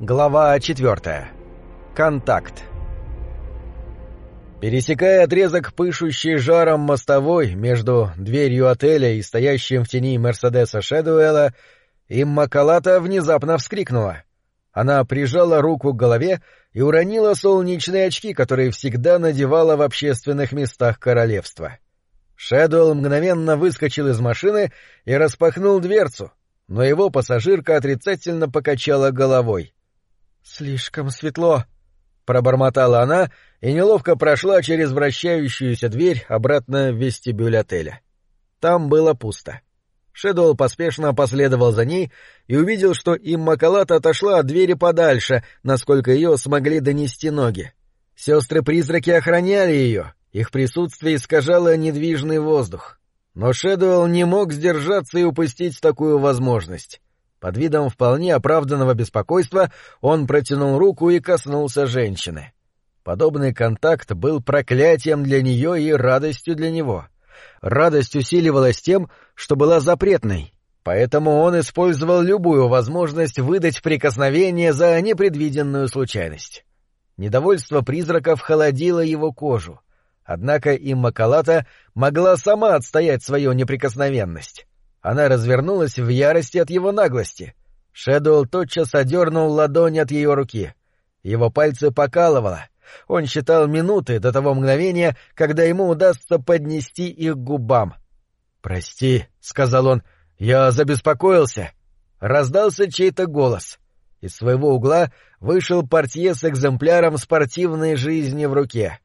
Глава 4. Контакт. Пересекая отрезок пышущий жаром мостовой между дверью отеля и стоящим в тени Мерседеса Шэдуэлла, Имма Калата внезапно вскрикнула. Она прижала руку к голове и уронила солнечные очки, которые всегда надевала в общественных местах королевства. Шэдуэлл мгновенно выскочил из машины и распахнул дверцу, но его пассажирка отрицательно покачала головой — «Слишком светло», — пробормотала она и неловко прошла через вращающуюся дверь обратно в вестибюль отеля. Там было пусто. Шэдоу поспешно последовал за ней и увидел, что Имма Калата отошла от двери подальше, насколько ее смогли донести ноги. Сестры-призраки охраняли ее, их присутствие искажало недвижный воздух. Но Шэдуэлл не мог сдержаться и упустить такую возможность. Под видом вполне оправданного беспокойства он протянул руку и коснулся женщины. Подобный контакт был проклятием для нее и радостью для него. Радость усиливалась тем, что была запретной, поэтому он использовал любую возможность выдать прикосновение за непредвиденную случайность. Недовольство призраков холодило его кожу. Однако Имма Калата могла сама отстоять свою неприкосновенность. Она развернулась в ярости от его наглости. Шэдуэлл тотчас одернул ладонь от ее руки. Его пальцы покалывало. Он считал минуты до того мгновения, когда ему удастся поднести их к губам. «Прости», — сказал он, — «я забеспокоился». Раздался чей-то голос. Из своего угла вышел портье с экземпляром спортивной жизни в руке.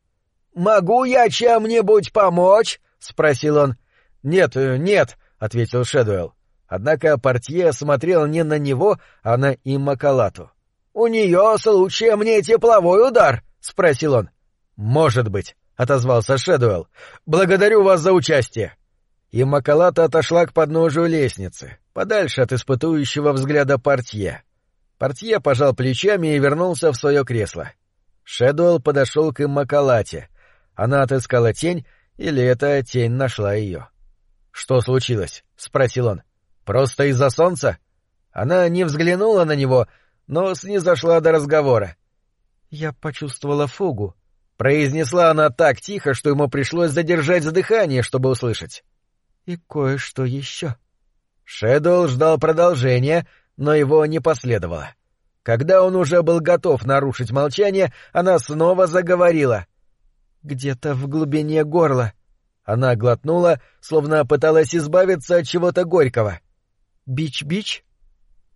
«Могу я чем-нибудь помочь?» — спросил он. «Нет, э, нет», ответил Шэдуэлл. Однако портье смотрел не на него, а на Иммакалату. — У нее случаем мне тепловой удар? — спросил он. — Может быть, — отозвался Шэдуэлл. — Благодарю вас за участие. Иммакалата отошла к подножию лестницы, подальше от испытующего взгляда портье. Портье пожал плечами и вернулся в свое кресло. Шэдуэлл подошел к Иммакалате. Она отыскала тень, или эта тень нашла ее. — «Что случилось?» — спросил он. «Просто из-за солнца?» Она не взглянула на него, но снизошла до разговора. «Я почувствовала фугу», — произнесла она так тихо, что ему пришлось задержать дыхание, чтобы услышать. «И кое-что еще». Шэдоу ждал продолжения, но его не последовало. Когда он уже был готов нарушить молчание, она снова заговорила. «Где-то в глубине горла она глотнула, словно пыталась избавиться от чего-то горького. «Бич-бич?»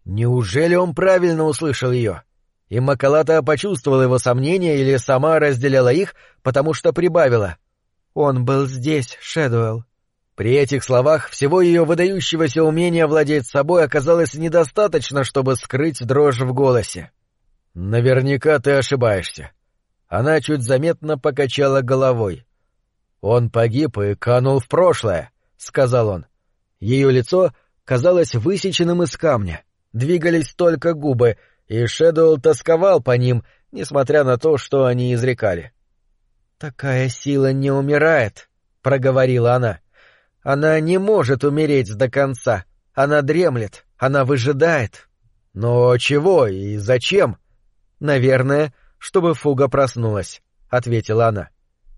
Неужели он правильно услышал ее? И Макалата почувствовала его сомнения или сама разделяла их, потому что прибавила. «Он был здесь, Шэдуэлл». При этих словах всего ее выдающегося умения владеть собой оказалось недостаточно, чтобы скрыть дрожь в голосе. «Наверняка ты ошибаешься». Она чуть заметно покачала головой. «Он погиб и канул в прошлое», — сказал он. Ее лицо казалось высеченным из камня, двигались только губы, и Шэдуэлл тосковал по ним, несмотря на то, что они изрекали. «Такая сила не умирает», — проговорила она. «Она не может умереть до конца. Она дремлет, она выжидает». «Но чего и зачем?» «Наверное, чтобы фуга проснулась», — ответила она.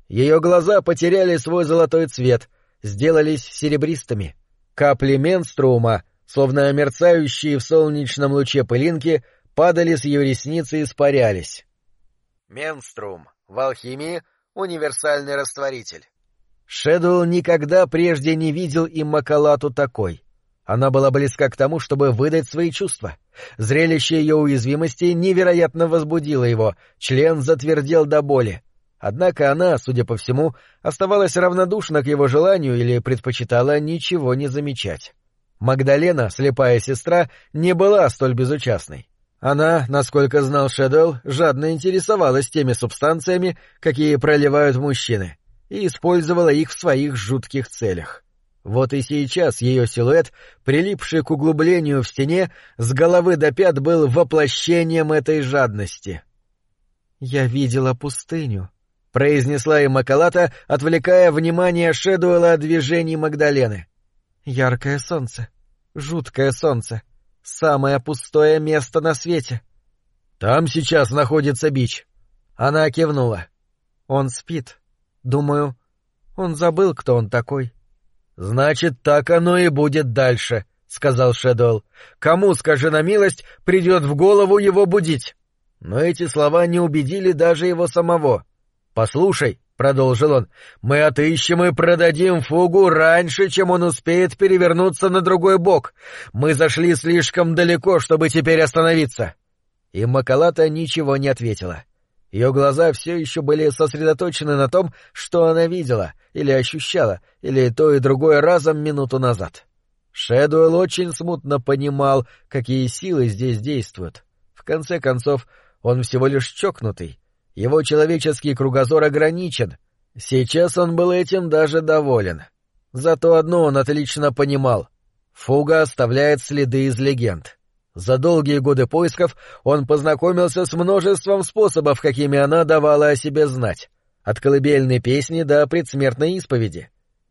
Ее глаза потеряли свой золотой цвет, сделались серебристыми. Капли менструма, словно мерцающие в солнечном луче пылинки, падали с ее ресниц и испарялись. Менструм. В алхимии — универсальный растворитель. Шэдуэлл никогда прежде не видел Иммакалату такой. Она была близка к тому, чтобы выдать свои чувства. Зрелище ее уязвимости невероятно возбудило его, член затвердел до боли. Однако она, судя по всему, оставалась равнодушна к его желанию или предпочитала ничего не замечать. Магдалена, слепая сестра, не была столь безучастной. Она, насколько знал Шэдоу, жадно интересовалась теми субстанциями, какие проливают мужчины, и использовала их в своих жутких целях. Вот и сейчас ее силуэт, прилипший к углублению в стене, с головы до пят был воплощением этой жадности. «Я видела пустыню», — произнесла им Макалата, отвлекая внимание Шэдуэла от движений Магдалены. «Яркое солнце. Жуткое солнце. Самое пустое место на свете». Там сейчас находится бич. Она кивнула. Он спит. Думаю, он забыл, кто он такой. Значит, так оно и будет дальше, сказал Шэдуэлл. Кому, скажи на милость, придет в голову его будить? Но эти слова не убедили даже его самого. Послушай, продолжил он, мы отыщем и продадим фугу раньше, чем он успеет перевернуться на другой бок. Мы зашли слишком далеко, чтобы теперь остановиться. И Макалата ничего не ответила. Ее глаза все еще были сосредоточены на том, что она видела, или ощущала, или то и другое разом минуту назад. Шэдуэлл очень смутно понимал, какие силы здесь действуют. В конце концов, он всего лишь чокнутый. Его человеческий кругозор ограничен. Сейчас он был этим даже доволен. Зато одно он отлично понимал. Фуга оставляет следы из легенд. За долгие годы поисков он познакомился с множеством способов, какими она давала о себе знать, от колыбельной песни до предсмертной исповеди,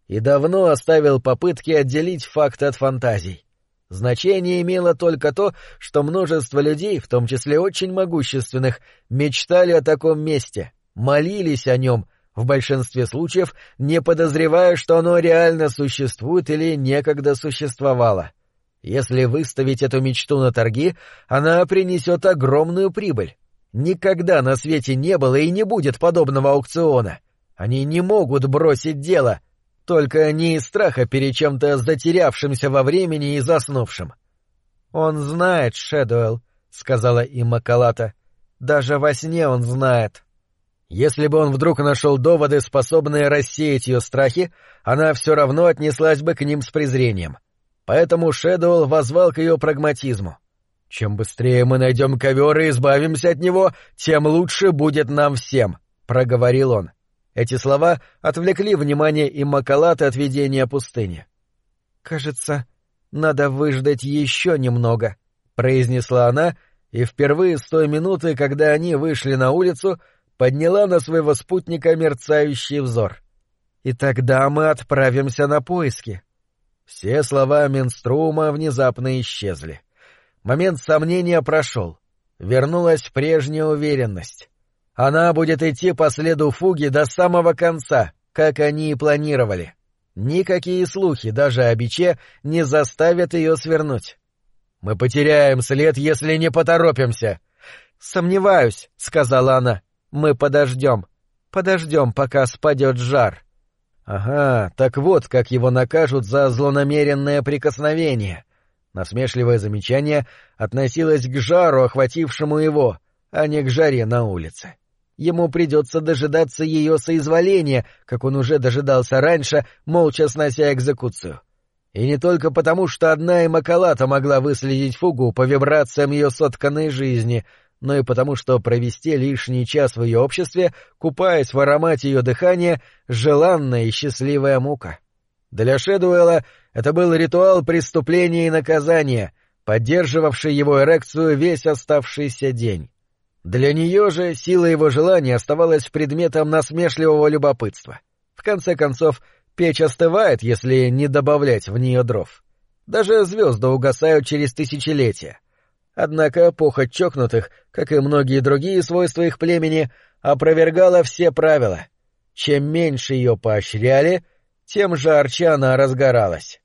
и давно оставил попытки отделить факты от фантазий. Значение имело только то, что множество людей, в том числе очень могущественных, мечтали о таком месте, молились о нем, в большинстве случаев не подозревая, что оно реально существует или некогда существовало. Если выставить эту мечту на торги, она принесет огромную прибыль. Никогда на свете не было и не будет подобного аукциона. Они не могут бросить дело, только не из страха перед чем-то затерявшимся во времени и заснувшим. — Он знает, Шэдуэлл, — сказала им Макалата. — Даже во сне он знает. Если бы он вдруг нашел доводы, способные рассеять ее страхи, она все равно отнеслась бы к ним с презрением. — Поэтому Шэдуэлл возвал к ее прагматизму. «Чем быстрее мы найдем ковер и избавимся от него, тем лучше будет нам всем», — проговорил он. Эти слова отвлекли внимание Иммакалата от видения пустыни. «Кажется, надо выждать еще немного», — произнесла она, и впервые с той минуты, когда они вышли на улицу, подняла на своего спутника мерцающий взор. «И тогда мы отправимся на поиски». Все слова Минструма внезапно исчезли. Момент сомнения прошел. Вернулась прежняя уверенность. Она будет идти по следу фуги до самого конца, как они и планировали. Никакие слухи, даже о биче, не заставят ее свернуть. Мы потеряем след, если не поторопимся. Сомневаюсь, сказала она. Мы подождем. Подождем, пока спадет жар. Ага, так вот, как его накажут за злонамеренное прикосновение. Насмешливое замечание относилось к жару, охватившему его, а не к жаре на улице. Ему придется дожидаться ее соизволения, как он уже дожидался раньше, молча снося экзекуцию. И не только потому, что одна Имакалата могла выследить фугу по вибрациям ее сотканной жизни — но и потому, что провести лишний час в ее обществе, купаясь в аромате ее дыхания, желанная и счастливая мука. Для Шедуэла это был ритуал преступления и наказания, поддерживавший его эрекцию весь оставшийся день. Для нее же сила его желания оставалась предметом насмешливого любопытства. В конце концов, печь остывает, если не добавлять в нее дров. Даже звезды угасают через тысячелетия — Однако похоть чокнутых, как и многие другие свойства их племени, опровергала все правила. Чем меньше ее поощряли, тем жарче она разгоралась.